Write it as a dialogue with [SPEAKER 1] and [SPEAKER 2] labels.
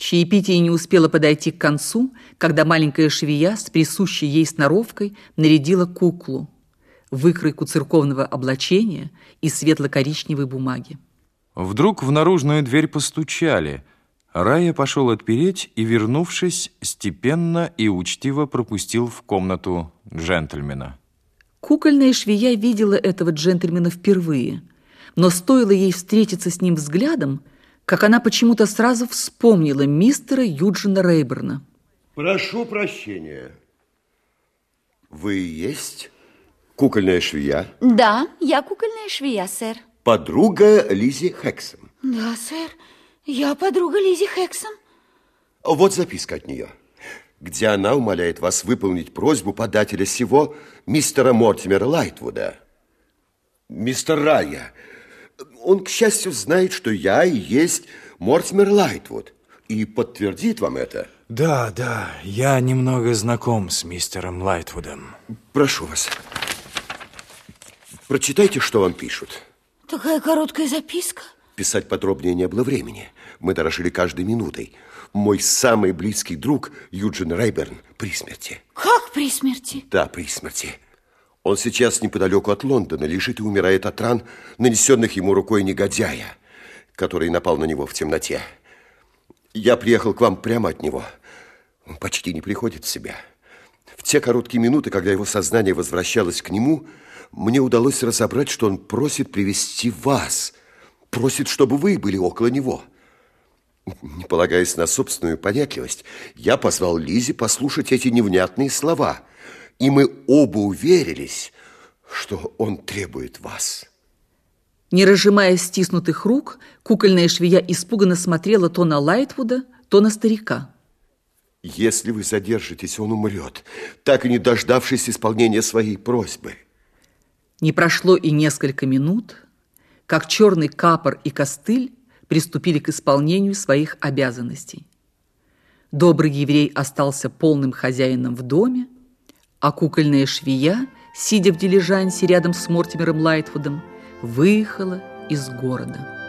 [SPEAKER 1] Чаепитие не успело подойти к концу, когда маленькая швея с присущей ей сноровкой нарядила куклу, выкройку церковного облачения и светло-коричневой бумаги.
[SPEAKER 2] Вдруг в наружную дверь постучали. Рая пошел отпереть и, вернувшись, степенно и учтиво пропустил в комнату джентльмена.
[SPEAKER 1] Кукольная швея видела этого джентльмена впервые, но стоило ей встретиться с ним взглядом, как она почему-то сразу вспомнила мистера Юджина Рейберна.
[SPEAKER 3] Прошу прощения. Вы есть кукольная швея?
[SPEAKER 4] Да, я кукольная швея, сэр.
[SPEAKER 3] Подруга Лизи Хексом.
[SPEAKER 4] Да, сэр, я подруга Лизи Хексом.
[SPEAKER 3] Вот записка от нее, где она умоляет вас выполнить просьбу подателя сего мистера Мортимера Лайтвуда. Мистер Райя, он, к счастью, знает, что я и есть Мортимер Лайтвуд, и подтвердит вам это.
[SPEAKER 5] Да, да, я немного знаком с мистером Лайтвудом.
[SPEAKER 3] Прошу вас, прочитайте, что вам пишут.
[SPEAKER 4] Такая короткая записка.
[SPEAKER 3] Писать подробнее не было времени. Мы дорожили каждой минутой. Мой самый близкий друг Юджин Рейберн при смерти.
[SPEAKER 4] Как при смерти?
[SPEAKER 3] Да, при смерти. Он сейчас неподалеку от Лондона лежит и умирает от ран, нанесенных ему рукой негодяя, который напал на него в темноте. Я приехал к вам прямо от него. Он почти не приходит в себя. В те короткие минуты, когда его сознание возвращалось к нему, мне удалось разобрать, что он просит привести вас, просит, чтобы вы были около него. Не полагаясь на собственную понятливость, я позвал Лизе послушать эти невнятные слова – и мы оба уверились, что он требует вас.
[SPEAKER 1] Не разжимая стиснутых рук, кукольная швея испуганно смотрела то на Лайтвуда, то на старика.
[SPEAKER 3] Если вы задержитесь, он умрет, так и не дождавшись исполнения своей просьбы.
[SPEAKER 1] Не прошло и несколько минут, как черный капор и костыль приступили к исполнению своих обязанностей. Добрый еврей остался полным хозяином в доме, а кукольная швея, сидя в дилижансе рядом с Мортимером Лайтвудом, выехала из города.